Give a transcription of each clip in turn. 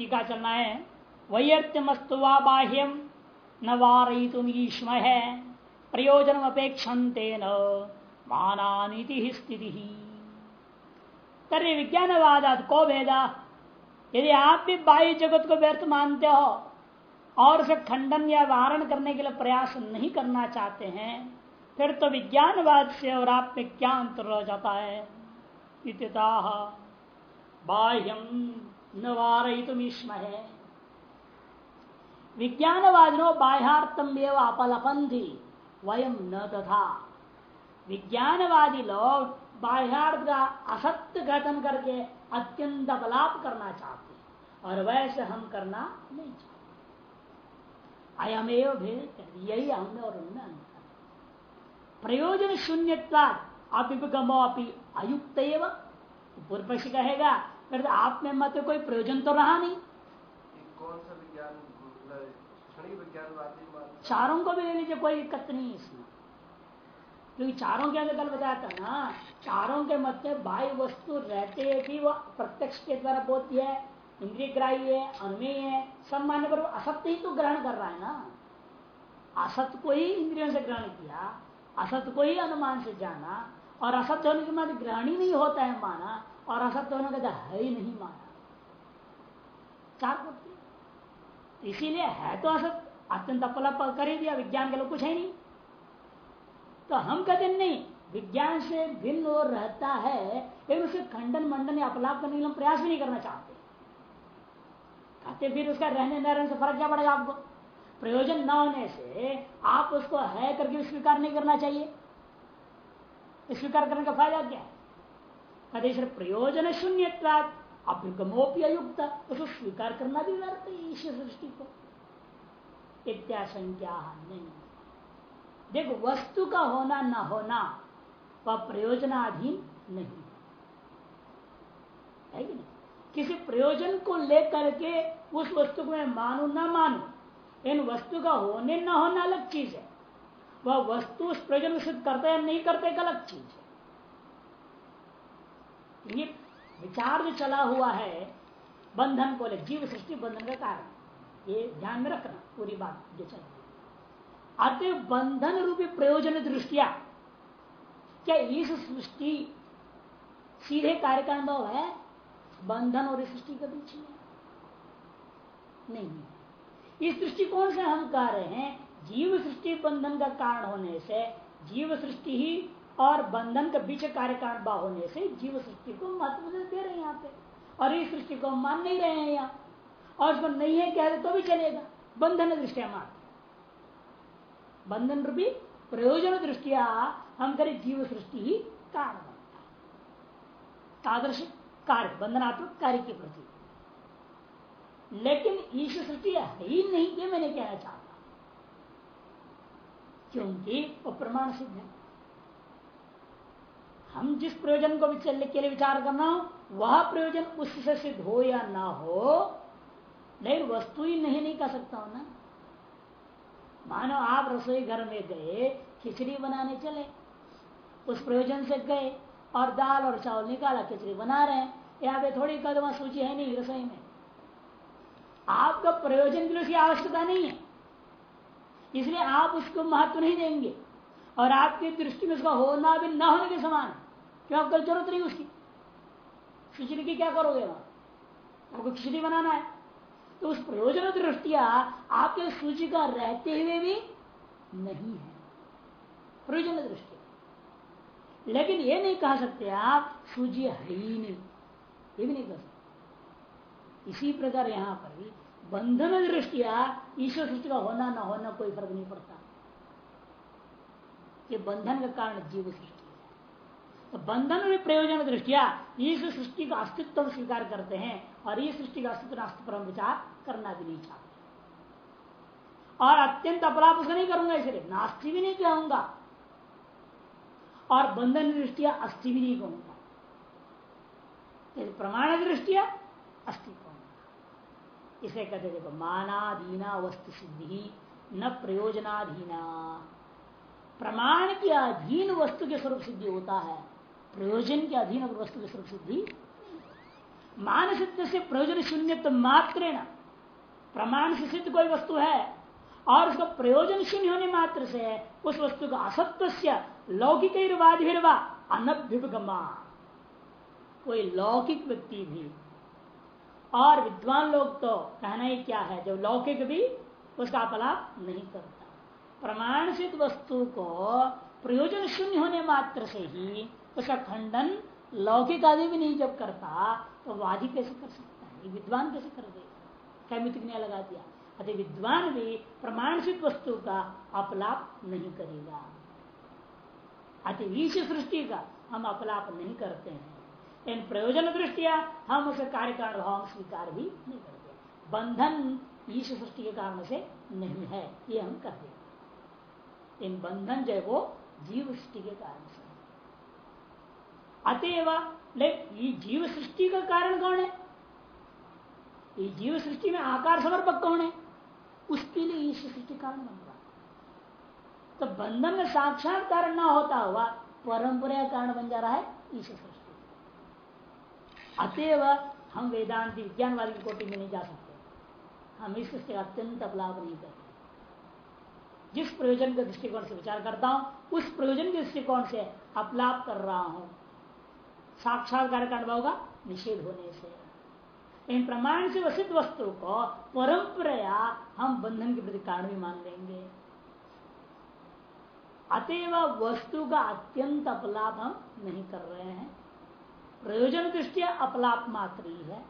टीका चलना है। वैयर्थमस्तु वा बाह्यम न वारई तुम ईष्म है प्रयोजन मानानीति स्थिति को भेदा? यदि आप भी बाह्य जगत को व्यर्थ मानते हो और उसे खंडन या वारण करने के लिए प्रयास नहीं करना चाहते हैं, फिर तो विज्ञानवाद से और आप में क्या अंतर रह जाता है? बाह्यम न विज्ञानवादिनो बाह्यार्थम एवं अपलपंथी वयम न तथा। विज्ञानवादी लोग बाह्यार्थ का असत्य घटन करके अत्यंत अपलाप करना चाहते हैं, और वैसे हम करना नहीं चाहते। अयमेव भेद यही हमें और उनमें अंतर प्रयोजन शून्यवाद अभिगमो अपनी अयुक्त पूर्व पक्षी कहेगा फिर आप में मत कोई प्रयोजन तो रहा नहीं। कौन सा विज्ञान विज्ञान चारों को भी ले लीजिए कोई दिक्कत नहीं इसमें। क्योंकि चारों के अंदर कल बताया था ना चारों के मत में बाह्य वस्तु रहते भी वो प्रत्यक्ष के द्वारा बोध्य है इंद्रिय ग्राही है अनुमेय है सब मान्य पर असत्य ही तो ग्रहण कर रहा है ना। असत्य को ही इंद्रियों से ग्रहण किया असत्य को ही अनुमान से जाना और असत्य होने के बाद ग्रहण ही नहीं होता है माना। और असत्य होने का है ही नहीं माना। चार पत्ती इसीलिए है तो असत अत्यंत अपलप कर ही दिया, विज्ञान के लोग कुछ है नहीं। तो हम कहते नहीं, विज्ञान से भिन्न और रहता है, लेकिन उसे खंडन मंडन या अपलाप करने के लिए प्रयास भी नहीं करना चाहते। कहते फिर उसका रहने न रहने से फ़र्क क्या पड़ेगा आपको? प्रयोजन न होने से आप उसको है करके स्वीकार नहीं करना चाहिए। स्वीकार करने का फ़ायदा क्या है? कहते प्रयोजन शून्य अभ्युगमोपी अयुक्त उसको स्वीकार करना भी व्यर्थ है ईश्वर सृष्टि को। इत्याशंका नहीं। देखो, वस्तु का होना, न होना, वह प्रयोजनाधीन नहीं। है कि नहीं? किसी प्रयोजन को लेकर के उस वस्तु को मैं मानू, ना मानू इन वस्तु का होने, न होना अलग चीज़ है। वह वस्तु उस प्रयोजन सिद्ध करते या नहीं करते अलग चीज़ है। ये विचार जो चला हुआ है, बंधन को ले जीव सृष्टि बंधन का कारण, ये ध्यान में रखना, पूरी बात जो चल रही बंधन रूपी प्रयोजन दृष्टिया, क्या इस सृष्टि सीधे कार्य का अनुभव है? बंधन और सृष्टि के बीच में? नहीं। इस दृष्टिकोण से हम कह रहे हैं? जीव सृष्टि बंधन का कारण होने से, जीव सृष्टि ही और बंधन के बीच कार्य कारण होने से जीव सृष्टि को महत्व दे रहे हैं यहाँ पे। और इस सृष्टि को मान नहीं रहे हैं यहाँ। और उसको नहीं है कह रहे तो भी चलेगा। बंधन दृष्टिया मान बंधन रूपी प्रयोजन दृष्टिया हम करें जीव सृष्टि ही कारण बनता तादृश कार्य, बंधनात्मक कार्य के प्रति। लेकिन ईश्वर सृष्टि है ही नहीं ये मैंने कहना चाहता। क्योंकि वो प्रमाण सिद्ध है। हम जिस प्रयोजन को के लिए विचार करना हो, वह प्रयोजन उससे सिद्ध हो या ना हो, नहीं, वस्तु ही नहीं नहीं कर सकता हूँ ना। मानो आप रसोई घर में गए, खिचड़ी बनाने चले, उस प्रयोजन से गए और दाल और चावल निकाला, खिचड़ी बना रहे हैं, यहाँ पे थोड़ी कदम सूची है नहीं रसोई में। आपका प्रयोजन के लिए उसकी आवश्यकता नहीं है। इसलिए आप उसको महत्व नहीं देंगे और आपकी दृष्टि में उसका होना भी न होने के समान। क्यों आपको ज़रूरत नहीं उसकी। खिचड़ी की क्या करोगे वहाँ आपको खिचड़ी बनाना है। तो उस प्रयोजन दृष्टिया आपके सूची का रहते हुए भी नहीं है। प्रयोजन दृष्टि लेकिन ये नहीं कह सकते आप सूची है ही नहीं। ये भी नहीं कह सकते। इसी प्रकार यहाँ पर भी बंधन दृष्टिया ईश्वर सृष्टि का होना ना होना कोई फ़र्क नहीं पड़ता। ये बंधन का कारण जीव सृष्टि। तो बंधन में प्रयोजन दृष्टिया इस सृष्टि का अस्तित्व स्वीकार करते हैं और इस सृष्टि का अस्तित्व पर विचार करना भी नहीं चाहते। और अत्यंत अपराध उसका नहीं करूँगा, इसलिए नास्ति भी नहीं कहूँगा। और बंधन दृष्टिया अस्थि भी नहीं कहूँगा। प्रमाण दृष्टिया अस्तित्व इसे कहते देखो, मानाधीना वस्तु सिद्धि, न प्रयोजनाधीना। प्रमाण के अधीन वस्तु के स्वरूप सिद्धि होता है। प्रयोजन के अधीन वस्तु के स्वरूप सिद्धि मानसिक से प्रयोजन शून्य मात्र प्रमाण से सिद्ध कोई वस्तु है, और उसका प्रयोजन शून्य होने मात्र से उस वस्तु का असत्व से लौकिक अनभ्युपगमा। कोई लौकिक व्यक्ति भी, और विद्वान लोग तो कहना ही क्या है जो लौकिक भी उसका अपलाप नहीं करता। प्रमाण सिद्ध वस्तु को प्रयोजन शून्य होने मात्र से ही उसका खंडन लौकिक आदि भी नहीं जब करता तो वादी कैसे कर सकता है? विद्वान कैसे कर देगा ने लगा दिया? अति विद्वान भी प्रमाण सिद्ध वस्तु का अपलाप नहीं करेगा। अति विष सृष्टि का हम अपलाप नहीं करते हैं। इन प्रयोजन दृष्टिया हम उसे कार्य कारण भाव स्वीकार भी नहीं करते। बंधन ईश सृष्टि के कारण से नहीं है, ये हम कर देते इन बंधन जो है वो जीव सृष्टि के कारण से अतएव जीव सृष्टि का कारण कौन है? ये जीव सृष्टि में आकार समर्पक कौन है? उसके लिए ईश सृष्टि कारण बन रहा तो बंधन में साक्षात कारण ना होता हुआ परंपरा कारण बन जा रहा है ईश सृष्टि अतएव, हम वेदांति विज्ञानवादी की कोटि में नहीं जा सकते। हम इस सृष्टि का अत्यंत अपलाभ नहीं करते। जिस प्रयोजन के दृष्टिकोण से विचार करता हूँ, उस प्रयोजन के दृष्टिकोण से अपलाप कर रहा हूँ। साक्षात्कार का अनुभव का निषेध होने से। इन प्रमाण से वसित वस्तु को परंपरा हम बंधन के प्रति कारण भी मान लेंगे। अतएव वस्तु का अत्यंत अपलाप हम नहीं कर रहे हैं। प्रयोजन दृष्टिया अपलाप मात्र ही है।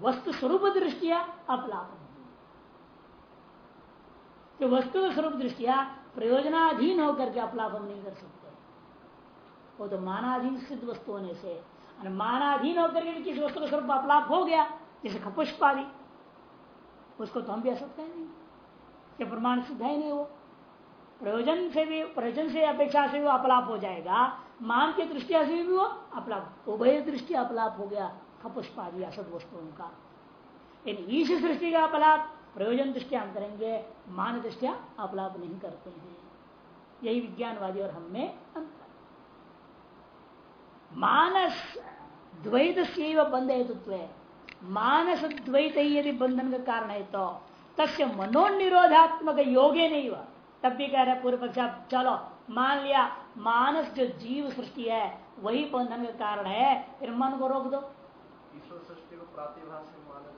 वस्तु स्वरूप दृष्टिया अपलाप नहीं वस्तु स्वरूप दृष्टिया प्रयोजनाधीन होकर के अपलाप हम नहीं कर सकते। वो तो मानाधीन सिद्ध वस्तु होने से मानाधीन होकर किसी वस्तु का स्वरूप अपलाप हो गया, जैसे खपुष्प आदि, उसको तो हम भी असत कहें नहीं ये प्रमाण सिद्ध है नहीं वो। प्रयोजन से भी, प्रयोजन से अपेक्षा से भी अपलाप हो जाएगा। मान के दृष्टिया से भी वो अपलाप, उभय दृष्टि अपलाप हो गया, खपुष्प आदि असत वस्तुओं का। ईश सृष्टि का अपलाप, प्रयोजन दृष्टिया हम करेंगे, मान दृष्टिया अपलाप नहीं करते हैं। यही विज्ञानवादी और हम में अंतर मानस द्वैत से बंध हेतुत्व मानस द्वैत ही यदि बंधन का कारण है तो तस्य मनोनिरोधात्मक योगे नहीं हुआ तब भी कह रहे पूर्व पक्ष चलो मान लिया मानस जो जीव सृष्टि है वही बंधन का कारण है फिर मन को रोक दो। सृष्टि को प्रातिभाषिक माने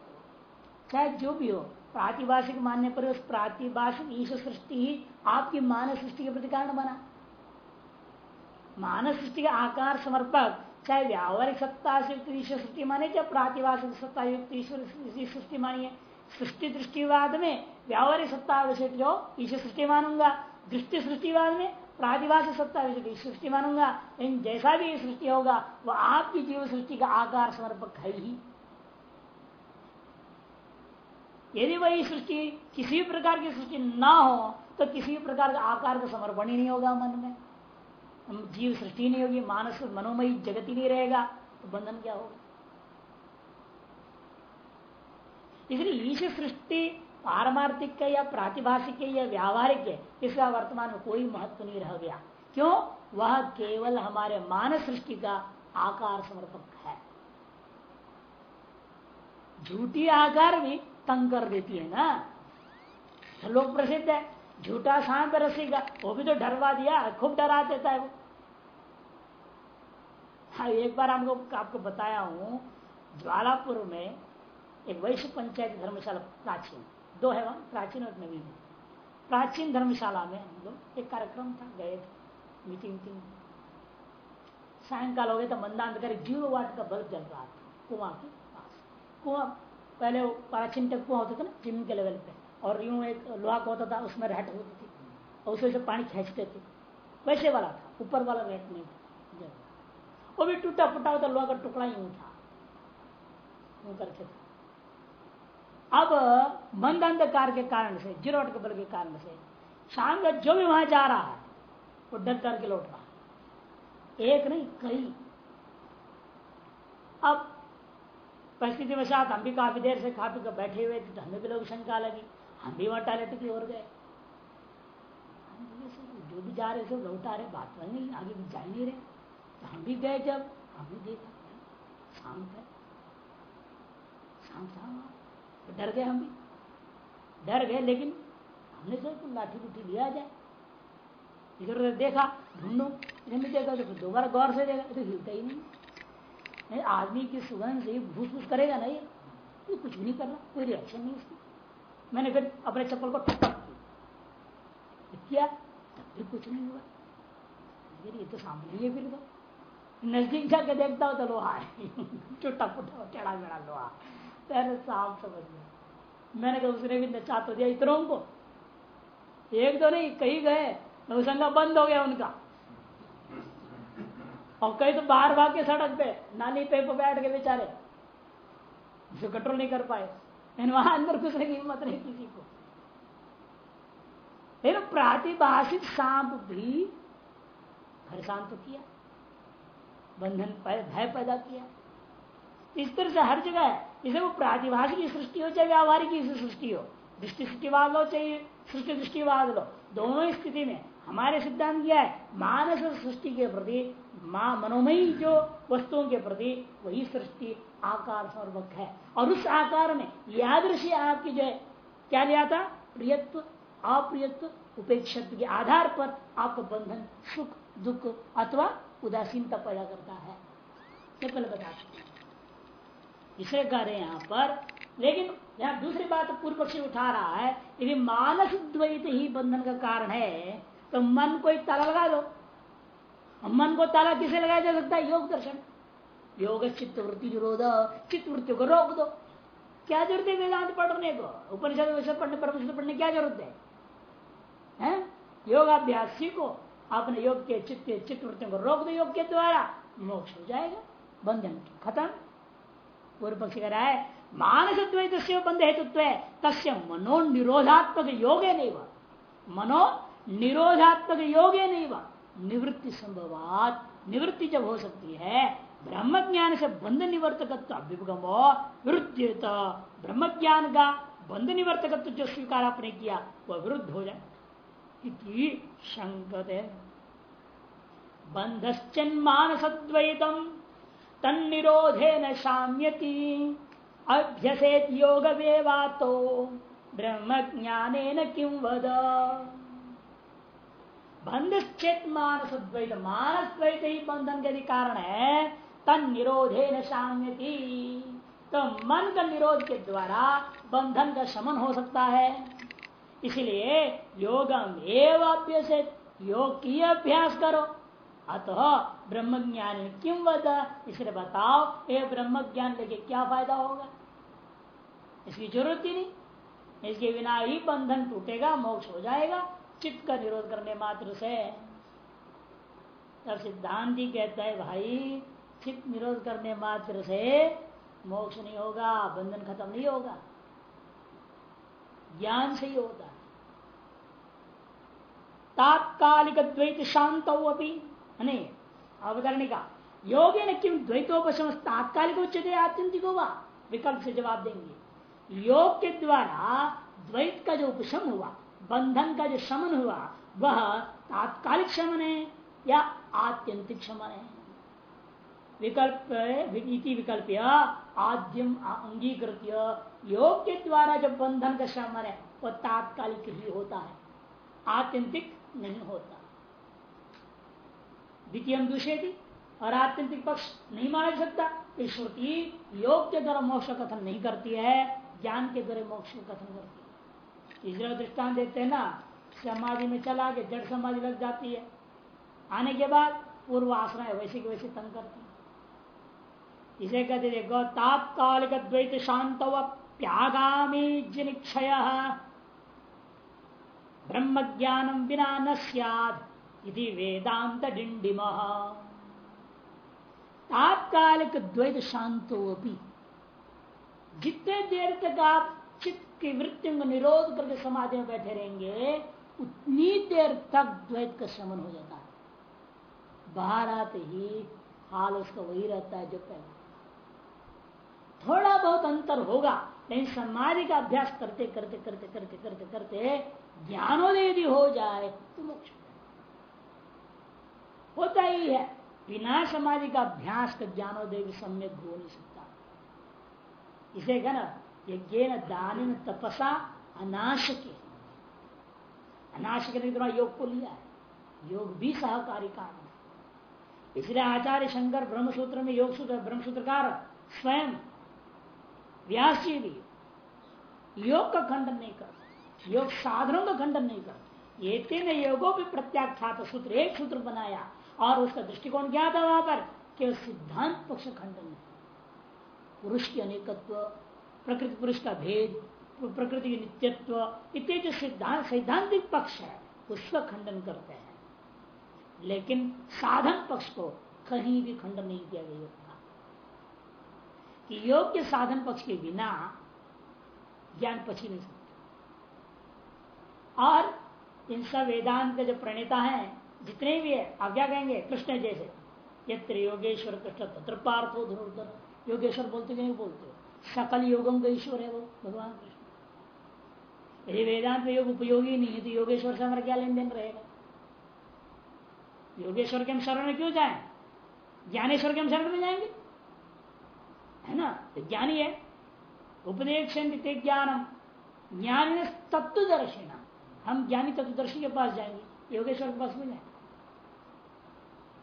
चाहे जो भी हो प्रातिभाषिक मानने पर उस प्रातिभाषिक ईश्वर सृष्टि ही आपकी मानस सृष्टि के प्रति कारण बना। मानस सृष्टि का आकार समर्पक, चाहे व्यावहारिक सत्ता से युक्त ईश्वर, सृष्टि माने चाहे प्रातिभाषिक सत्ता, युक्त, ईश्वर, सृष्टि मानिए। सृष्टि दृष्टिवाद में व्यावहारिक सत्ता विषय जो, ईश्वर, सृष्टि मानूँगा। दृष्टि सृष्टिवाद में प्रादिभाषिक सत्ता विषय सृष्टि मानूँगा। लेकिन जैसा भी सृष्टि होगा वह आपकी जीव सृष्टि का आकार समर्पक है ही। यदि वही सृष्टि किसी भी प्रकार की सृष्टि ना हो तो किसी भी प्रकार का आकार का समर्पण ही नहीं होगा मन में। जीव सृष्टि नहीं होगी, मानस मनोमयी जगत ही नहीं रहेगा तो बंधन क्या होगा? इसलिए ईश सृष्टि पारमार्थिक है या प्रातिभाषिक है या व्यावहारिक है, इसका वर्तमान में कोई महत्व नहीं रह गया। क्यों? वह केवल हमारे मानस सृष्टि का आकार समर्पक है। झूठी आकार भी तंग कर देती है ना? लोग प्रसिद्ध है। झूठा सांप रसीगा, वो भी तो डरवा दिया, खूब डरा देता है वो। हाँ एक बार हमको आपको बताया हूँ, ज्वालापुर में एक वैश्य पंचायत धर्मशाला प्राचीन, दो है वहाँ, प्राचीन और नवीन प्राचीन धर्मशाला में हम लोग एक कार्यक्रम था, गए थे, मीटिंग मीटिंग सायंकाल हो गया तो मंदांधकार ज़ीरो वाट का बल्ब जल रहा था, कुआँ के पास। कुआँ, पहले प्राचीन तक कुआँ होता था ना, ज़मीन के लेवल पे। और यूँ एक लोहा का होता था, उसमें रहट होती थी, और उसे से पानी खींचते थे। वैसे वाला था, ऊपर वाला रहट नहीं था। वो भी टूटा फूटा होता, लोहा का टुकड़ा यूँ था। यूँ करके था। अब मंद अंधकार के कारण से जीरोट के बल के कारण से शाम का जो भी वहाँ जा रहा है, वो डर करके लौट रहा है। एक नहीं कई अब परिस्थिति में साथ हम भी काफ़ी देर से खा पी कर बैठे हुए थे तो हमें भी लोग शंका लगी। हम भी वहाँ टॉयलेट की ओर गए। जो भी जा रहे थे लौटा रहे, बात नहीं, आगे भी जा नहीं रहे। तो हम भी गए जब, हम भी देखा। शाम का शांत तो डर गए हम भी। डर गए, लेकिन हमने सोचा लाठी उठी लिया जाए। इधर देखा, ढूंढो में देखा तो दोबारा गौर से देखा तो हिलता ही नहीं। नहीं, आदमी की सुगंध से भूस भूस करेगा ना ये? कुछ भी नहीं कर रहा, कोई रिएक्शन नहीं उसकी। मैंने फिर अपने चप्पल को ठपक किया? तब भी कुछ नहीं हुआ। ये तो सामने ही फिर तो। नज़दीक जाके देखता हो तो लोहा है। छोटा फुटा टेढ़ा मेढ़ा लोहा। तेरे साफ़ समझ गया मैंने कहा, उसने भी नचा तो दिया इतनों को। एक तो नहीं, कहीं गए। नौसंगा बंद हो गया उनका। और कई तो बाहर भाग के सड़क पे नाली पे बैठ के बेचारे। उसे कंट्रोल नहीं कर पाए। वहाँ अंदर घुसने की हिम्मत नहीं किसी को। फिर प्रातिभाषिक सांप भी परेशान तो किया, बंधन भय पैदा किया। इस तरह से हर जगह इसे वो प्रातिभाषिक सृष्टि हो चाहे व्यावहारिक सृष्टि हो। दृष्टि सृष्टिवाद लो चाहिए सृष्टि दृष्टिवाद लो। दोनों स्थिति में हमारे सिद्धांत क्या है? मानस सृष्टि के प्रति माँ मनोमयी जो वस्तुओं के प्रति वही सृष्टि, आकार सर्वक है। और उस आकार में यादृशी आपकी जो है, क्या लिया था? प्रियत्व, अप्रियत्व उपेक्षत्व के आधार पर आपको बंधन सुख, दुख अथवा उदासीनता पैदा करता है। बता इसे कह रहे हैं यहाँ पर। लेकिन यहाँ दूसरी बात पूर्व पक्षी उठा रहा है, यदि मानस द्वैत ही बंधन का कारण है तो मन को एक ताला लगा दो। मन को ताला किसे लगाया जा सकता है? योग दर्शन। योग चित्त वृत्ति निरोध। चित्त वृत्ति को रोक दो। क्या ज़रूरत है वेदांत पढ़ने को? उपनिषद पढ़ने परमिषद पढ़ने क्या ज़रूरत है, है? योगाभ्यास सीखो अपने योग के चित्त चित्त वृत्तियों को रोक दो योग के द्वारा। मोक्ष हो जाएगा। बंधन खत्म। पूर्व पक्ष कह रहा है मानस द्वैत बंध हेतुत्व तस्य मनो निरोधात्मक योगे नहीं मनो निरोधात्मक योगे नहीं निवृत्ति संभवात। निवृत्ति जब हो सकती है ब्रह्म ज्ञान से बंध निवर्तकत्व अभ्युपगमो विरुद्ध ब्रह्म ज्ञान का बंध निवर्तकत्व जो स्वीकार आपने किया, वह विरुद्ध हो जाए। शंकत। बंधश्चन्मान सद्वैतम तन्निरोधे न शाम्यति। अभ्यसेत योग वेवातो ब्रह्म ज्ञाने किम वद? बंध चेत मानस द्वैत मानस द्वैत ही बंधन के कारण है तन निरोधे न तो मन का निरोध के द्वारा बंधन का शमन हो सकता है इसलिए योगम एवं योग की अभ्यास करो अतः ब्रह्म ज्ञान क्यों बता इसलिए बताओ ये ब्रह्म ज्ञान लेके क्या फ़ायदा होगा इसकी ज़रूरत ही नहीं इसके बिना ही बंधन टूटेगा मोक्ष हो जाएगा चित्त का निरोध करने मात्र से तब सिद्धांति कहता है, भाई, चित्त निरोध करने मात्र से मोक्ष नहीं होगा, बंधन खत्म नहीं होगा। ज्ञान से ही होता है। तात्कालिक द्वैत शांत नहीं अवतरणिका योगे न किम द्वैतोपशम तात्कालिक उच्चते आत्यंतिक होगा विकल्प से जवाब देंगे। योग के द्वारा द्वैत का जो उपशम हुआ बंधन का जो शमन हुआ, वह तात्कालिक शमन है या आत्यंतिक शमन है? विकल्प विकल्प आद्यम अंगीकृत योग के द्वारा जब बंधन का शमन है वह तात्कालिक ही होता है। आत्यंतिक नहीं होता। द्वितीय दूषे और आत्यंतिक पक्ष नहीं माना जा सकता। श्रुति योग के द्वारा मोक्ष कथन नहीं करती है, ज्ञान के द्वारा मोक्ष कथन करती है। तीसरा दृष्टान देते हैं ना समाधि में चला के जड़ समाधि लग जाती है। आने के बाद पूर्व आसना वैसे के वैसे तंग करती है। इसे कहते देखो तात्कालिक द्वैत शांत व्यागामी जिनिक्षय। ब्रह्म ज्ञानम बिना न सिद्धि वेदांत डिंडिम। तात्कालिक द्वैत शांतो भी जितने देर तक आप चित्त की वृत्तियों निरोध करके समाधि में बैठे रहेंगे, उतनी देर तक द्वैत का शमन हो जाता है। बाहर आते ही हाल उसका वही रहता है जो पहले। थोड़ा बहुत अंतर होगा, लेकिन समाधि का अभ्यास करते करते करते करते करते करते ज्ञानोदय यदि हो जाए तो मोक्ष होता ही है, बिना समाधि का अभ्यास का ज्ञानोदय भी सम्यक हो नहीं सकता। इसे क्या ना यज्ञ दान तपसा अनाश के अनाश के लिए योग को लिया है। योग भी सहकारी काम है। इसलिए आचार्य शंकर ब्रह्मसूत्र में योग सूत्र, ब्रह्मसूत्रकार स्वयं व्यास जी भी योग का खंडन नहीं कर योग साधनों का खंडन नहीं कर ये तीन योगों भी प्रत्याख्यात सूत्र, एक सूत्र बनाया और उसका दृष्टिकोण क्या था वहाँ पर केवल सिद्धांत पक्ष खंडन है पुरुष की अनेकत्व प्रकृति पुरुष का भेद प्रकृति की नित्यत्व इतने जो सिद्धांत, सैद्धांतिक पक्ष है उसका खंडन करते हैं। लेकिन साधन पक्ष को कहीं भी खंडन नहीं किया गया योग का कि योग के साधन पक्ष के बिना ज्ञान पच ही नहीं सकता। और इन सब वेदांत के जो प्रणेता हैं, जितने भी है, आप क्या कहेंगे? कृष्ण जैसे। यत्र योगेश्वर कृष्ण तत्र पार्थो धनुर्धर। योगेश्वर बोलते नहीं बोलते? सकल योगों का ईश्वर है वो, भगवान कृष्ण। यदि वेदांत में योग उपयोगी नहीं है तो योगेश्वर से हमारा क्या लेन देन रहेगा? योगेश्वर के हम शरण में क्यों जाए? ज्ञानेश्वर के हम शरण में जाएँगे? है ना? तो ज्ञानी है। उपदेश ज्ञानम, ज्ञान तत्वदर्शी हम ज्ञानी तत्वदर्शी के पास जाएँगे, योगेश्वर के पास में जाएँगे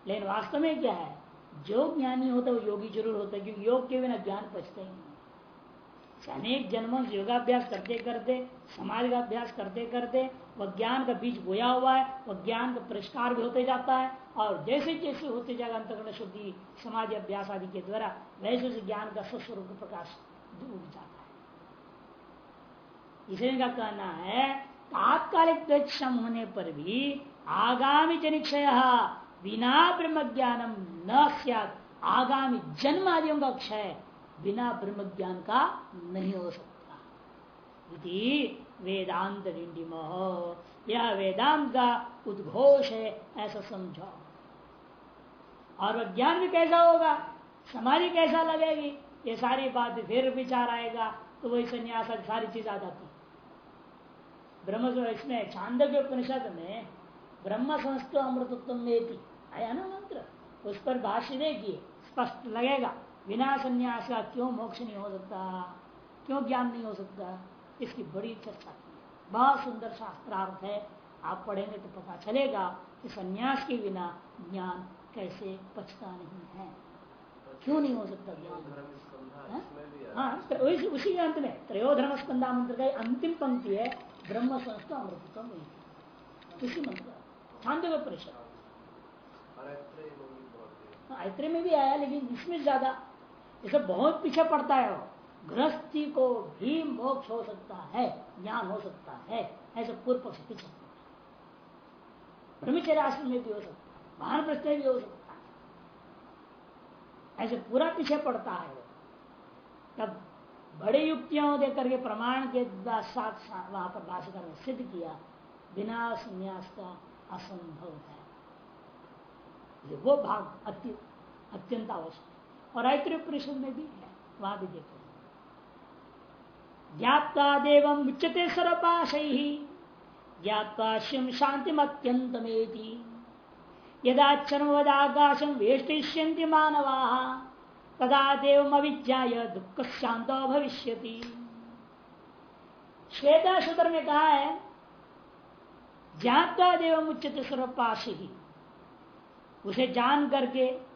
लेकिन वास्तव में क्या है? जो ज्ञानी होता है वो योगी ज़रूर होता है, क्योंकि योग के बिना ज्ञान पचते ही नहीं। अनेक जन्मों से योगाभ्यास करते करते, समाज का अभ्यास करते करते, वह ज्ञान का बीज बोया हुआ है, वह ज्ञान का परिष्कार भी होते जाता है और जैसे जैसे होते जाएगा अंतकरण शुद्धि, समाज अभ्यास आदि के द्वारा, वैसे उस ज्ञान का स्वस्वरूप प्रकाश डूब जाता है। इसलिए का कहना है, तात्कालिक क्षम होने पर भी आगामी जनिक्षय, बिना ब्रह्म ज्ञानम न आगामी जन्म आदियों का क्षय बिना ब्रह्म ज्ञान का नहीं हो सकता। वेदांत यह वेदांत का उद्घोष है, ऐसा समझो। और ज्ञान भी कैसा होगा? समाधि कैसा लगेगी? ये सारी बात फिर विचार आएगा तो वही संन्यास सारी चीज़ आ जाती। ब्रह्म इसमें छांदव्य उपनिषद में ब्रह्म संस्कृत अमृतत्व में आया ना मंत्र? उस पर भाष्य देखिए स्पष्ट लगेगा। बिना संन्यास का क्यों मोक्ष नहीं हो सकता? क्यों ज्ञान नहीं हो सकता? इसकी बड़ी चर्चा की बहुत सुंदर शास्त्रार्थ है। आप पढ़ेंगे तो पता चलेगा कि संन्यास के बिना ज्ञान कैसे पचता नहीं है। क्यों नहीं हो सकता ज्ञान? हाँ? तो उसी, उसी अंत में। त्रयोधर्म स्कंदा मंत्र का अंतिम पंक्ति है ब्रह्म संस्था अमृतत्व इसी मंत्र छांदव्य परिषद। ऐत्रे में भी आया लेकिन इसमें ज़्यादा इसे बहुत पीछे पड़ता है गृहस्थी को भी मोक्ष हो सकता है, ज्ञान हो सकता है, ऐसे पूर्व पक्ष पीछे ब्रह्मचर्य आश्रम में भी हो सकता है महान प्रश्न भी हो सकता है। ऐसे पूरा पीछे पड़ता है तब बड़े युक्तियों दे करके प्रमाण के साथ वहाँ पर भाषकर ने सिद्ध किया, बिना संन्यास का असंभव है। वो भाग अत्यंत आवश्यक और ऐत्र परिषद में भी है वहाँ भी देखो ज्ञाता देव उच्चते सरपाश ही ज्ञाता शिव शांति अत्यंतमेति यदाक्षर वदाकाशम वेष्टिष्यंति मानवा, तदा देव अविज्ञा दुख शांत भविष्य श्वेता सूत्र में कहा है ज्ञाता देव उच्चते स्वरूपाश ही उसे जान करके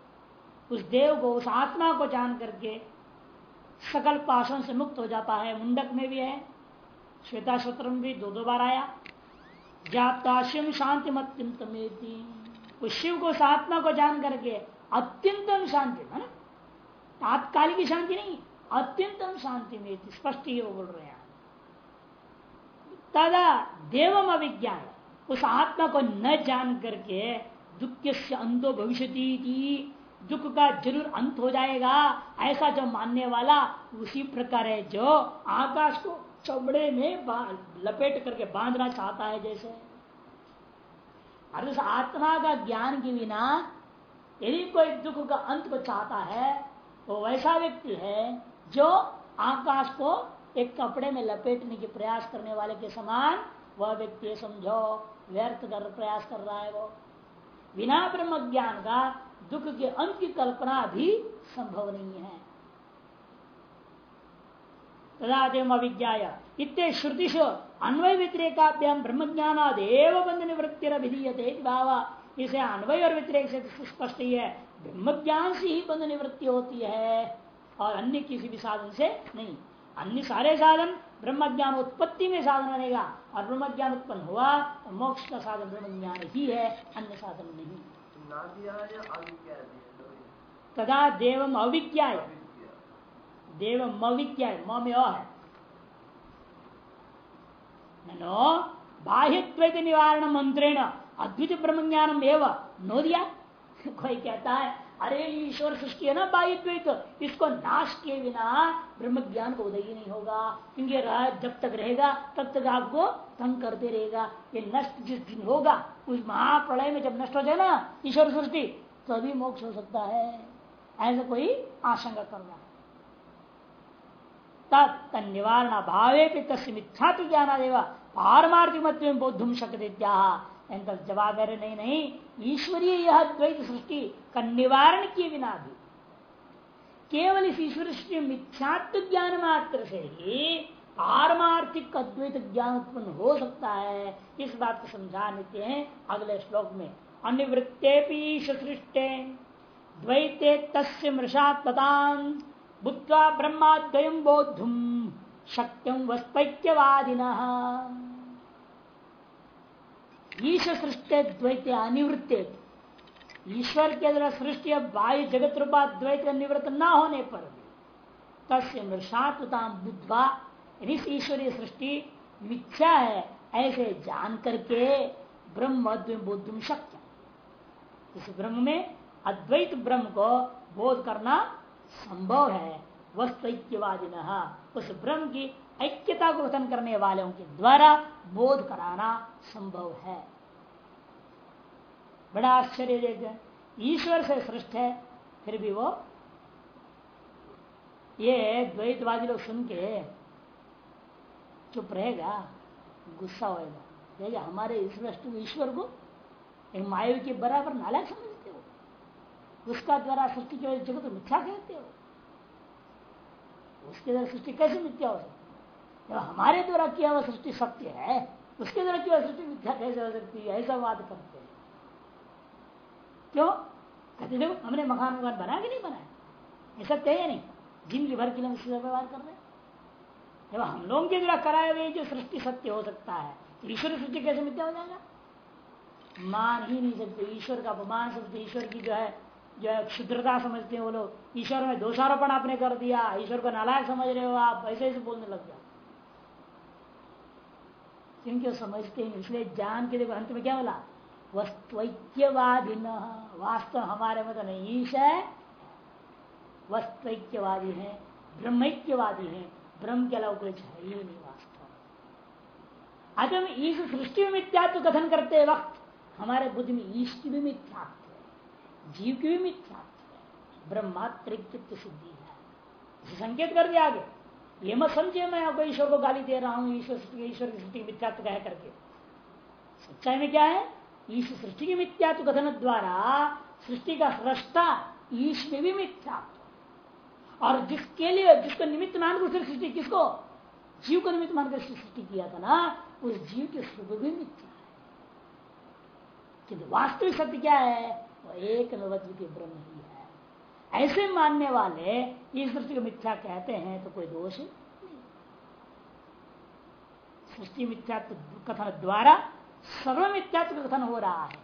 उस देव को, उस आत्मा को जान करके सकल पाषण से मुक्त हो जाता है। मुंडक में भी है श्वेता सूत्र में भी दो दो बार आया। जाता शिव शांति अत्यंतमेती उस शिव को, उस आत्मा को जान करके अत्यंतम शांति, है ना? तात्कालिक शांति नहीं, अत्यंतम शांति में स्पष्ट ही वो बोल रहे हैं। तदा देवम अभिज्ञान उस आत्मा को न जान करके दुख से अंतो भविष्य दुख का ज़रूर अंत हो जाएगा। ऐसा जो मानने वाला उसी प्रकार है जो आकाश को चमड़े में लपेट करके बांधना चाहता है जैसे। आत्मा का ज्ञान के बिना यदि कोई दुख का अंत को चाहता है, वो वैसा व्यक्ति है जो आकाश को एक कपड़े में लपेटने के प्रयास करने वाले के समान वह व्यक्ति समझो, व्यर्थ कर प्रयास कर रहा है वो। बिना ब्रह्म ज्ञान का दुख के अंत की कल्पना भी संभव नहीं है। तदा देव अविज्ञा इतने श्रुतिशु अन्वय व्यतिरेकाभ्याम ब्रह्म ज्ञानादेव बंध निवृत्ति भाव। इसे अन्वय और व्यतिरेक से स्पष्ट ही है। ब्रह्म ज्ञान से ही बंध निवृत्ति होती है और अन्य किसी भी साधन से नहीं। अन्य सारे साधन ब्रह्म ज्ञान उत्पत्ति में साधन बनेगा और ब्रह्म ज्ञान उत्पन्न हुआ तो मोक्ष का साधन ब्रह्म ज्ञान ही है, अन्य साधन नहीं। तदा देवम अविज्ञा देवम अविज्ञा म नो बाह्य निवारण मंत्रेण अद्वित ब्रह्म ज्ञानम एवं। नो दिया कोई कहता है? अरे ईश्वर सृष्टि है ना बाह्य इसको नाश किए बिना ब्रह्म ज्ञान को उदय ही नहीं होगा। क्योंकि जब तक रहेगा, तब तक आपको तंग करते रहेगा। ये नष्ट जिस दिन होगा, उस महाप्रलय में जब नष्ट हो जाए ना ईश्वर सृष्टि, तभी तो मोक्ष हो सकता है। ऐसा कोई आशंका करना है। तत् निवारण भावे तस्य मिथ्यात्व ज्ञान देवा पारमार्थिक मत में बोधुम शक्ति इनका जवाब है नहीं नहीं, ईश्वरीय यह द्वैत सृष्टि का निवारण किए बिना भी। केवल इस ईश्वर सृष्टि मिथ्यात्व ज्ञान मात्र से ही पारमार्थिक अद्वैत ज्ञान उत्पन्न हो सकता है। इस बात को समझा लेते हैं अगले श्लोक में। अनिवृत्ते सृष्टे द्वैते तस्य मृषात्मतान बुद्धा ब्रह्माद्वयम बोधुम शक्यम वस्तवादिन ईश्वर सृष्टि द्वैत अनिवृत्त ईश्वर के द्वारा सृष्टि वायु जगत रूपा द्वैत निवृत्त न होने पर भी तस्य मृषात्मता बुद्धवा यदि ईश्वरीय सृष्टि मिथ्या है, ऐसे जान करके ब्रह्म बुद्धि शक्य। इस ब्रह्म में अद्वैत ब्रह्म को बोध करना संभव है। वस्तुवादी उस ब्रह्म की ऐक्यता को कथन करने वालों के द्वारा बोध कराना संभव है। बड़ा आश्चर्य देख ईश्वर से सृष्ट है, फिर भी वो ये द्वैतवादी लोग सुन के चुप रहेगा, गुस्सा होएगा। देखिए हमारे ईश्वर को एक मायु के बराबर नालायक समझते हो। उसका द्वारा सृष्टि की जगत मिथ्या कहते हो। उसके द्वारा सृष्टि कैसे मिथ्या हो सकती जब हमारे द्वारा किया हुआ सृष्टि सत्य है, उसके द्वारा किया सृष्टि मिथ्या कैसे हो सकती है, ऐसा बात करते हैं। क्यों? कहते देखो, हमने मकान मकान बनाया कि नहीं बनाया? ऐसा सत्य है नहीं? जिनकी भर के लिए हम व्यवहार कर रहे जब हम लोगों के द्वारा कराए हुए जो सृष्टि सत्य हो सकता है तो ईश्वर सृष्टि कैसे मिथ्या हो जाएगा? मान ही नहीं सकते। ईश्वर का अपमान सकते ईश्वर की जो है जो है क्षुद्रता समझते हैं वो लोग। ईश्वर में दोषारोपण आपने कर दिया। ईश्वर को नालायक समझ रहे हो आप। ऐसे ऐसे बोलने लग जाओ क्योंकि वो समझते हैं, इसलिए जान के देखो, अंत में क्या बोला? वस्तुवादी न वास्तव हमारे में तो नहीं, ईश है। वस्तुवादी है, ब्रह्मैक्यवादी है। ब्रह्म के अलावा कुछ है ही नहीं वास्तव। अतः हम ईश सृष्टि में मिथ्यात्व कथन करते वक्त, हमारे बुद्धि में ईश की भी मिथ्यात्व है, जीव की भी मिथ्यात्व है, ब्रह्मात्रिक सिद्धि है। संकेत कर दिया आगे। ये मत समझे मैं आपको ईश्वर को गाली दे रहा हूँ, ईश्वर ईश्वर की सृष्टि मिथ्यात्व कह करके। सच्चाई में क्या है? ईश्वर सृष्टि की मिथ्यात्व कथन द्वारा सृष्टि का सृष्टा ईश में भी मिथ्यात्व और जिसके लिए, जिसको निमित्त मानकर सृष्टि, किसको? जीव को निमित्त मानकर सृष्टि किया था ना, उस जीव के स्वरूप भी मिथ्या है। वास्तविक सत्य क्या है? वो एक नवद्वितीय ब्रह्म ही है ऐसे मानने वाले इस सृष्टि को मिथ्या कहते हैं तो कोई दोष नहीं। सृष्टि मिथ्यात्व कथन द्वारा सर्व मिथ्यात्व कथन हो रहा है।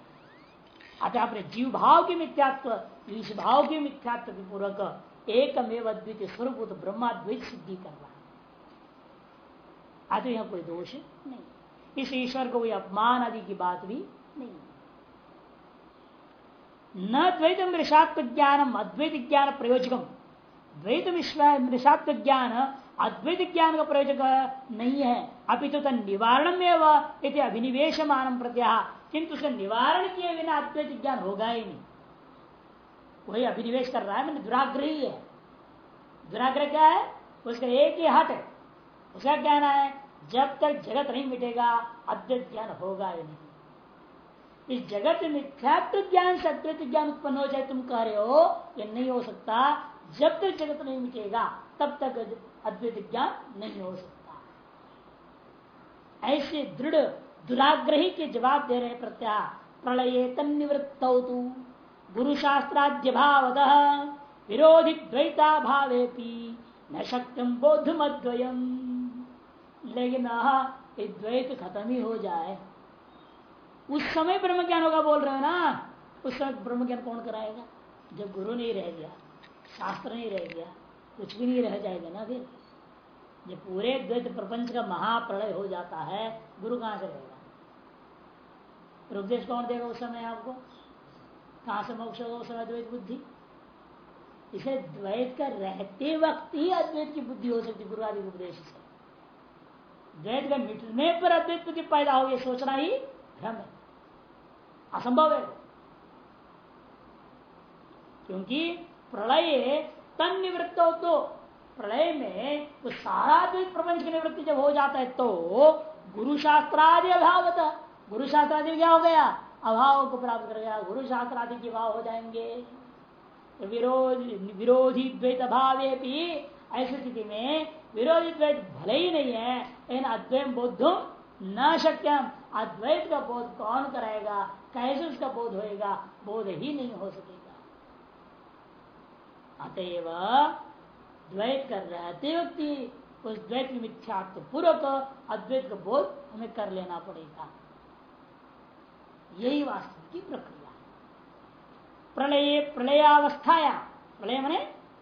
अतः अपने जीव भाव की मिथ्यात्व, ईश भाव की मिथ्यात्व के पूर्वक एकमेव अद्वितीय स्वरूप तो ब्रह्माद्वित सिद्धि कर रहा है। अतः यह कोई दोष नहीं। इस ईश्वर को कोई अपमान आदि की बात भी नहीं। न द्वैत मृषात्व ज्ञान अद्वैत ज्ञान प्रयोजकम द्वैत मृषात्व ज्ञान अद्वैत ज्ञान का प्रयोजक नहीं है. अभी तो निवारण में अभिनिवेश मान प्रत्याह किंतु उसका निवारण किए बिना अद्वैत ज्ञान होगा ही नहीं. वही अभिनिवेश कर रहा है, मैंने दुराग्रही है. दुराग्रह क्या है? उसका एक ही हट है. उसका कहना है? जब तक जगत नहीं मिटेगा अद्वैत ज्ञान होगा ही नहीं. इस जगत मिथ्यात्व ज्ञान सत्वित ज्ञान उत्पन्न हो जाए तुम कह रहे हो? ये नहीं हो सकता। जब तक जगत नहीं मिटेगा, तब तक अद्वैत ज्ञान नहीं हो सकता। ऐसे दृढ़, दुराग्रही के जवाब दे रहे प्रत्या, प्रलय तन्निवृत्त गुरु शास्त्राद्य भावद विरोधी द्वैता भावे न शक्यम बोधम अद्वयम लेकिन द्वैत खत्म ही हो जाए। उस समय ब्रह्म ज्ञान होगा बोल रहे हो ना? उस समय ब्रह्म ज्ञान कौन कराएगा? जब गुरु नहीं रह गया, शास्त्र नहीं रह गया, कुछ भी नहीं रह जाएगा ना फिर? जब पूरे द्वैत प्रपंच का महाप्रलय हो जाता है, गुरु कहाँ से रहेगा? उपदेश कौन देगा उस समय आपको? कहाँ से मोक्ष होगा उस समय द्वैत बुद्धि? इसे द्वैत का रहते वक्त ही अद्वैत की बुद्धि हो सकती, गुरु आदि उपदेश से। द्वैत का मिटने पर अद्वैत बुद्धि पैदा हो सोचना ही भ्रम है। असंभव है। क्योंकि प्रलय तन निवृत्त हो तो प्रलय में वो सारा द्वैत प्रपंच की निवृत्ति जब हो जाता है तो गुरु शास्त्रादि अभावत गुरु शास्त्रादि क्या हो गया? अभाव को प्राप्त कर गया गुरु शास्त्रादि के भाव हो जाएँगे। विरोधी विरोधी द्वैत अभाव भी ऐसी स्थिति में विरोधी द्वैत भले ही नहीं है, लेकिन अद्वैत बोधुम न शक्यम। अद्वैत का बोध कौन कराएगा? कैसे उसका बोध होएगा? बोध ही नहीं हो सकेगा। अतएव द्वैत कर रहते व्यक्ति उस द्वैत मिथ्यात्व पूर्वक अद्वैत का बोध हमें कर लेना पड़ेगा। यही वास्तविक की प्रक्रिया प्रलय, प्रलयावस्थाया। प्रलय मने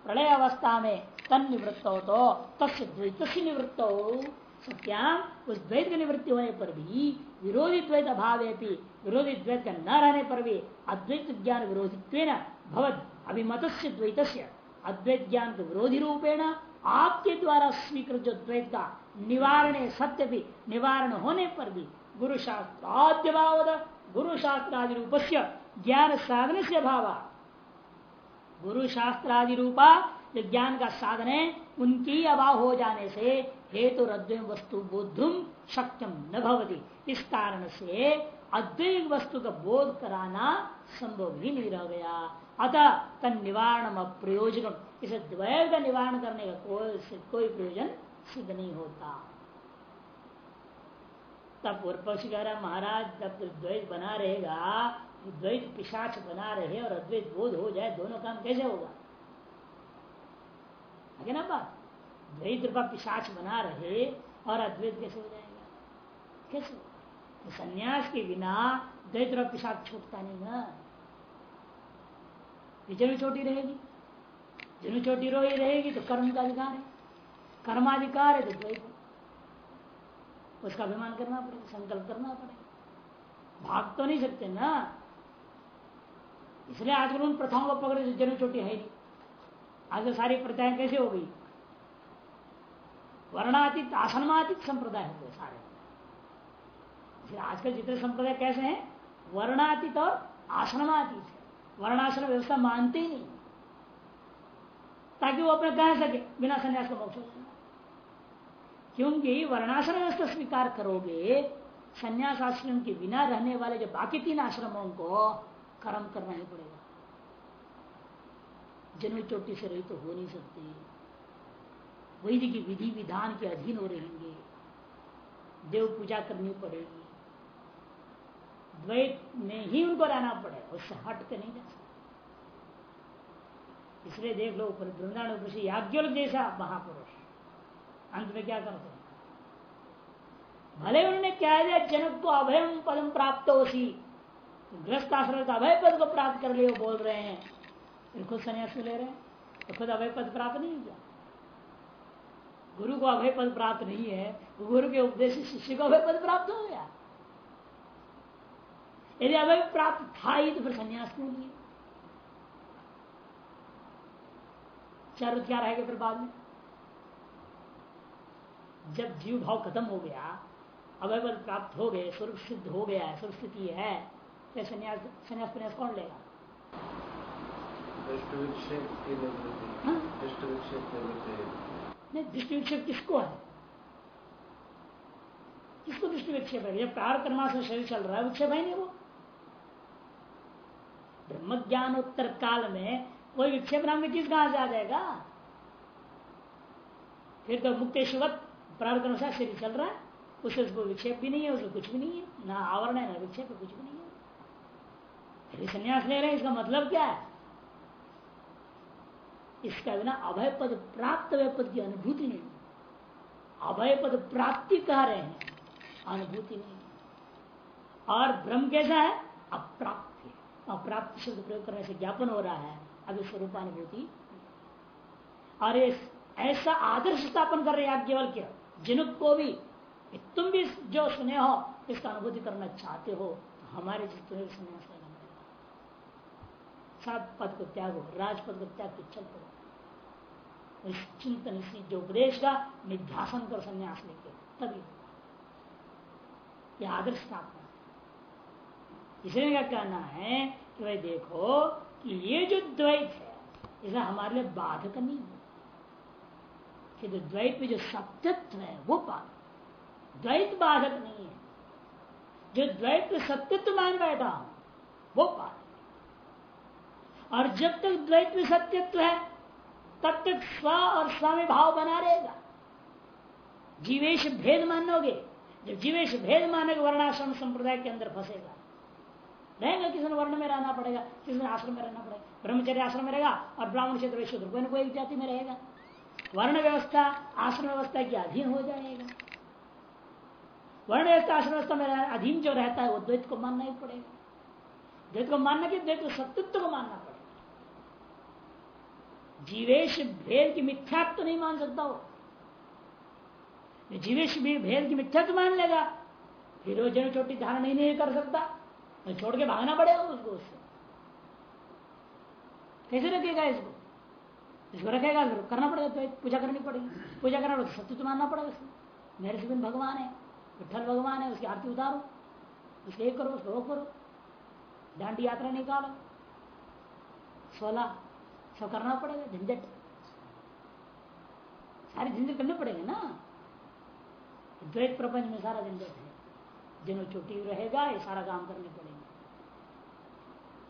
प्रलय अवस्था में तन निवृत्त हो तो तस्य द्वैत निवृत्त। हो सत्याम उस द्वैत की निवृत्ति होने पर भी विरोधी द्वैत अभाव विरोधी द्वैत का न रहने पर भी अद्वैत ज्ञान विरोधित्व भवद अभिमत द्वैत अद्वैत ज्ञान के विरोधी रूपेण आपके द्वारा स्वीकृत जो द्वैत का निवारण सत्य भी, निवारण होने पर भी गुरु शास्त्र आद्य गुरु शास्त्र आदि रूप से ज्ञान साधन से अभाव। गुरु शास्त्र आदि रूपा जो ज्ञान का साधन है उनकी अभाव हो जाने से हेतु अद्वैत वस्तु बोधुम शक्यम न भवती। इस कारण से अद्वैत वस्तु का बोध कराना संभव ही नहीं रह गया। अतः तन निवारण अप्रयोजन इसे द्वैत का निवारण करने का कोई कोई प्रयोजन सिद्ध नहीं होता। तब पूर्व कह रहा महाराज जब द्वैत बना रहेगा द्वैत पिशाच बना रहे और अद्वैत बोध हो जाए, दोनों काम कैसे होगा? ना बात? द्वैत रूपा पिशाच बना रहे और अद्वैत कैसे हो जाएगा? कैसे तो संन्यास के बिना द्वैत रूपा पिशाच छूटता नहीं ना। जनु चोटी रहेगी। जनु चोटी रोही रहेगी तो कर्म का अधिकार है। कर्माधिकार है तो द्वैत उसका अभिमान करना पड़ेगा, संकल्प करना पड़ेगा। भाग तो नहीं सकते ना। इसलिए आजकल उन प्रथाओं को पकड़े जन्म चोटी है नहीं। आज सारी प्रथाएँ कैसे हो गई? वर्णातीत, आसनमातीत संप्रदाय हो गए सारे आजकल जितने संप्रदाय कैसे हैं? वर्णातीत और आश्रमातीत वर्णाश्रम व्यवस्था मानते ही नहीं। ताकि वो अपने कह सके, बिना संन्यास का मोक्ष क्योंकि वर्णाश्रम व्यवस्था स्वीकार करोगे संन्यास आश्रम के बिना रहने वाले जो बाकी तीन आश्रमों को कर्म करना ही पड़ेगा। जन्म चोटी से रही तो हो नहीं सकते। वैदिक विधि विधान के अधीन हो रहेंगे। देव पूजा करनी पड़ेगी। द्वैत में ही उनको रहना पड़ेगा, उससे हट के नहीं जा सकते। इसलिए देख लो वृंदावन याज्ञ जैसा महापुरुष। अंत में क्या करते हैं? भले उन्होंने क्या दिया जनक को अभय पदम प्राप्त हो सी ग्रस्त आश्रम का अभय पद को प्राप्त कर लियो बोल रहे हैं। खुद संन्यास ले रहे हैं। तो खुद अभय पद प्राप्त नहीं किया गुरु को अभय पद प्राप्त नहीं है गुरु के उपदेश शिष्य को अभय पद प्राप्त हो गया। यदि अभय प्राप्त था ही तो फिर संन्यास क्यों लिया चार क्या रहेगा फिर बाद में। जब जीव भाव खत्म हो गया अभय पद प्राप्त हो गए स्वरूप सिद्ध हो गया है स्वरूप स्थिति है तो संन्यास संन्यास प्रन्यास कौन लेगा? हाँ? दृष्टि विक्षेप किसको है? किसको दृष्टि विक्षेप है? जब प्रार से शरीर चल रहा है विक्षेप है नहीं वो? ब्रह्म ज्ञानोत्तर काल में कोई विक्षेप नाम में किस कहा से आ जाएगा? फिर तो मुक्त प्रार अनुसार शरीर चल रहा है उसे उसको विक्षेप भी नहीं है उसको कुछ भी नहीं है, ना आवरण है, ना विक्षेप, कुछ भी नहीं है। संन्यास ले रहे हैं, इसका मतलब क्या है? इसका बिना अभय पद प्राप्त अभय पद की अनुभूति नहीं अभय पद प्राप्ति कह रहे हैं, अनुभूति नहीं और ब्रह्म कैसा है? अप्राप्त है। अप्राप्त शब्द प्रयोग करने से ज्ञापन हो रहा है, अभी स्वरूपानुभूति और ऐसा आदर्श स्थापन कर रहे हैं केवल क्या जिनुक को भी तुम भी जो सुने हो, इसका अनुभूति करना चाहते हो तो हमारे तुम्हें संन्यास लेना सात पद को त्यागो, राजपद को त्याग के चल पड़ो इस चिंतन जो उपदेश का निध्यासन कर संन्यास लेके, तभी। यह आदर्श स्थापना इसलिए क्या कहना है कि भाई देखो कि ये जो द्वैत है इसे हमारे लिए बाधक नहीं है। कि जो द्वैत में जो सत्यत्व है, वो बाधक द्वैत बाधक नहीं है। जो द्वैत में सत्यत्व मान बैठा हूँ, वो बाधक और जब तक द्वैत में सत्यत्व है तब तक स्व और स्वामी भाव बना रहेगा। जीवेश भेद मानोगे, जब जीवेश भेद मानोगे, वर्णाश्रम संप्रदाय के अंदर फंसेगा। रहेगा किसने वर्ण में रहना पड़ेगा किसने आश्रम में रहना पड़ेगा। ब्रह्मचर्य आश्रम में रहेगा और ब्राह्मण क्षेत्र शूद्र, कोई कोई जाति में रहेगा। वर्ण व्यवस्था, आश्रम व्यवस्था के अधीन हो जाएगा। वर्ण व्यवस्था, आश्रम व्यवस्था में अधीन जो रहता है, वो द्वैत को मानना ही पड़ेगा। द्वैत को मानना कि द्वैत सत्यत्व को मानना पड़ेगा। जीवेश भेद की मिथ्यात्व तो नहीं मान सकता हो जीवेश भेद की मिथ्यात्व मान लेगा। फिर वो जन छोटी धारणा नहीं, नहीं कर सकता। तो छोड़ के भागना पड़ेगा उसको उससे। कैसे रखेगा इसको? इसको रखेगा फिर करना पड़ेगा तो पूजा करनी पड़ेगी। पूजा करना पड़ेगा तो सत्य तो मानना पड़ेगा उसको। मेरे से भगवान है विठल भगवान है उसकी आरती उतारो उसको एक करो उसको वो करो। दांडी यात्रा निकालो। सोलह सब करना पड़ेगा, झंझट। सारी झंझट करने पड़ेगा ना? द्वैत प्रपंच में सारा झंझट है। जिन्हों छुट्टी रहेगा, ये सारा काम करने पड़ेंगे।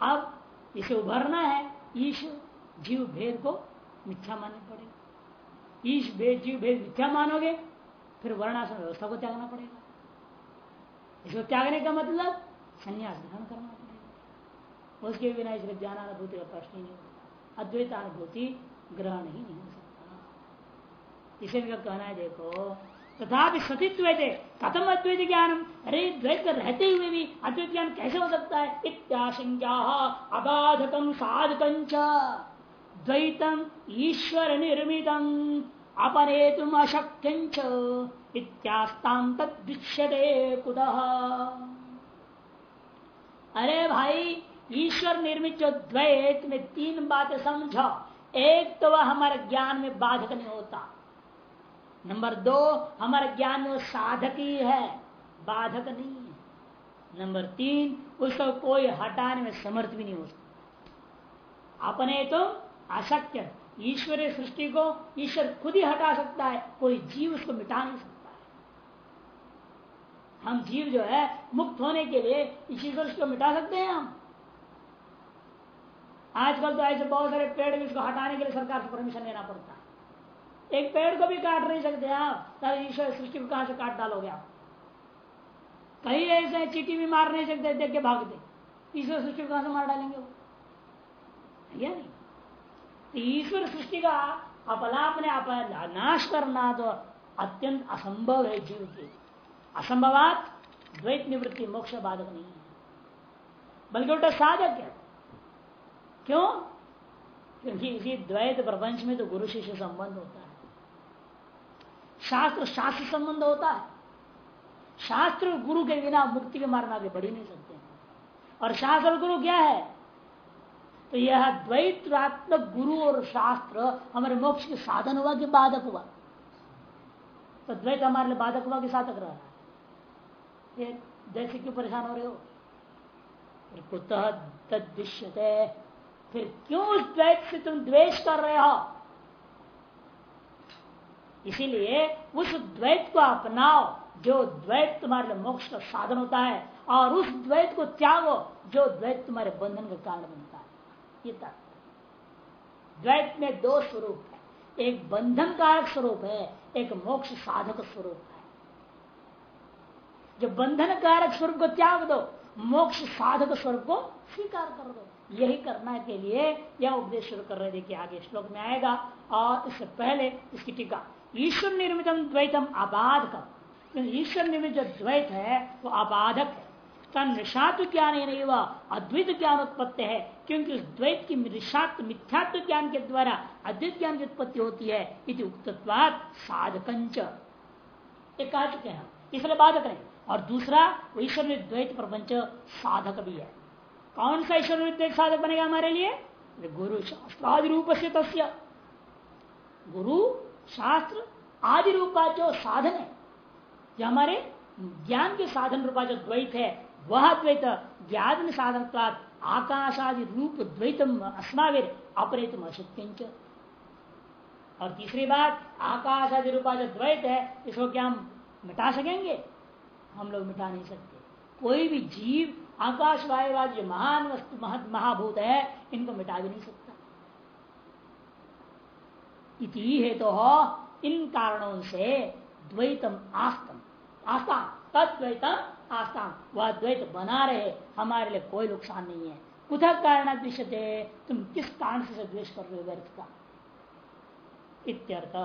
अब इसे उभरना है, ईश जीव भेद को मिथ्या मानने पड़ेगा। ईश भेद, जीव भेद मिथ्या मानोगे, फिर वर्णाश्रम व्यवस्था को त्यागना पड़ेगा। इसको त्यागने का मतलब संन्यास ग्रहण करना पड़ेगा। उसके बिना इसलिए ज्ञानानुभूति का प्रश्न ही नहीं होता। अद्वैतानुभूति ग्रहण ही नहीं हो सकता। इसे कहना है, देखो तथा सतीत्व कथम अद्वैत ज्ञान अरे द्वैत रहते हुए भी अद्वैत ज्ञान कैसे हो सकता है? इत्याशंका अबाधकम साधकं द्वैतम ईश्वर निर्मित अपने तुम अशक्य इत्यास्ताम तदृश्यते कुतः अरे भाई ईश्वर निर्मित जो द्वैत में तीन बातें समझो। एक तो वह हमारे ज्ञान में बाधक नहीं होता। नंबर दो, हमारे ज्ञान में साधक ही है, बाधक नहीं है। नंबर तीन, उसको कोई हटाने में समर्थ भी नहीं हो सकता। अपने तो अशक्य ईश्वरीय सृष्टि को ईश्वर खुद ही हटा सकता है, कोई जीव उसको मिटा नहीं सकता है। हम जीव जो है, मुक्त होने के लिए ईश्वर को मिटा सकते हैं हम। आजकल तो ऐसे बहुत सारे पेड़ भी उसको हटाने के लिए सरकार से परमिशन लेना पड़ता है। एक पेड़ को भी काट नहीं सकते आप ईश्वर सृष्टि को कहाँ से काट डालोगे आप? कहीं ऐसे चीटी भी मार नहीं सकते, देख के भागते ईश्वर सृष्टि को कहाँ से मार डालेंगे वो? नहीं? तो ईश्वर सृष्टि का अपलाप ने आप नाश करना तो अत्यंत असंभव है जीव के असंभवात, द्वैत निवृत्ति, मोक्ष बाधक नहीं है। बल्कि उल्टा साधक है। क्यों? क्योंकि इसी द्वैत प्रपंच में तो गुरु शिष्य संबंध होता है। शास्त्र शास्त्र संबंध होता है। शास्त्र गुरु के बिना मुक्ति के मार्ग आगे बढ़ ही नहीं सकते। और शास्त्र और गुरु क्या है? तो यह द्वैतात्मक गुरु और शास्त्र हमारे मोक्ष के साधन हुआ कि बाधक हुआ? तो द्वैत हमारे लिए बाधक हुआ कि साधक रहा है? जैसे क्यों परेशान हो रहे हो? कुतः तदृश्यते फिर क्यों उस द्वैत से तुम द्वेष कर रहे हो? इसीलिए उस द्वैत को अपनाओ, जो द्वैत तुम्हारे लिए मोक्ष का साधन होता है, और उस द्वैत को त्यागो, जो द्वैत तुम्हारे बंधन का कारण बनता है। ये तक द्वैत में दो स्वरूप है। एक बंधन कारक स्वरूप है, एक मोक्ष साधक स्वरूप है। जो बंधन कारक स्वरूप को त्याग दो, मोक्ष साधक स्वरूप को स्वीकार कर दो। यही करने के लिए यह उपदेश शुरू कर रहे देखिए, आगे श्लोक में आएगा, और इससे पहले इसकी टीका, ईश्वर निर्मित द्वैतम अबाधक ईश्वर निर्मित जो द्वैत है, वो अबाधक है। निषात्व ज्ञान ही नहीं हुआ, अद्वैत ज्ञान उत्पत्ति है, क्योंकि उस द्वैत की निषात्व मिथ्यात्व ज्ञान के द्वारा अद्वैत ज्ञान की उत्पत्ति होती है। इति उक्तत्वाद साधकंच कह चुके हैं इसलिए बाधक नहीं। और दूसरा ईश्वर में द्वैत प्रपंच साधक भी है। कौन सा ईश्वर द्वैत साधक बनेगा हमारे लिए? गुरु शास्त्र, आदि रूप से तस्य। गुरु शास्त्र, आदि रूपा जो साधन है, जो हमारे ज्ञान के साधन रूपा जो द्वैत है, वह द्वैत, ज्ञान साधन आकाश आदि रूप द्वैतम अस्माविर अपरेतम अशक्य और तीसरी बात आकाश आदि रूपा जो द्वैत है, इसको क्या हम मिटा सकेंगे? हम लोग मिटा नहीं सकते। कोई भी जीव आकाश वायुवाद जो महान वस्तु महाभूत है, इनको मिटा भी नहीं सकता। इति है तो इन कारणों से द्वैतम आस्तम आस्था तद्वैतम आस्था वह द्वैत बना रहे, हमारे लिए कोई नुकसान नहीं है। कुछ कारण दृश्य तुम किस कारण से द्वेष कर रहे हो व्यर्थ का? इत्यर्थ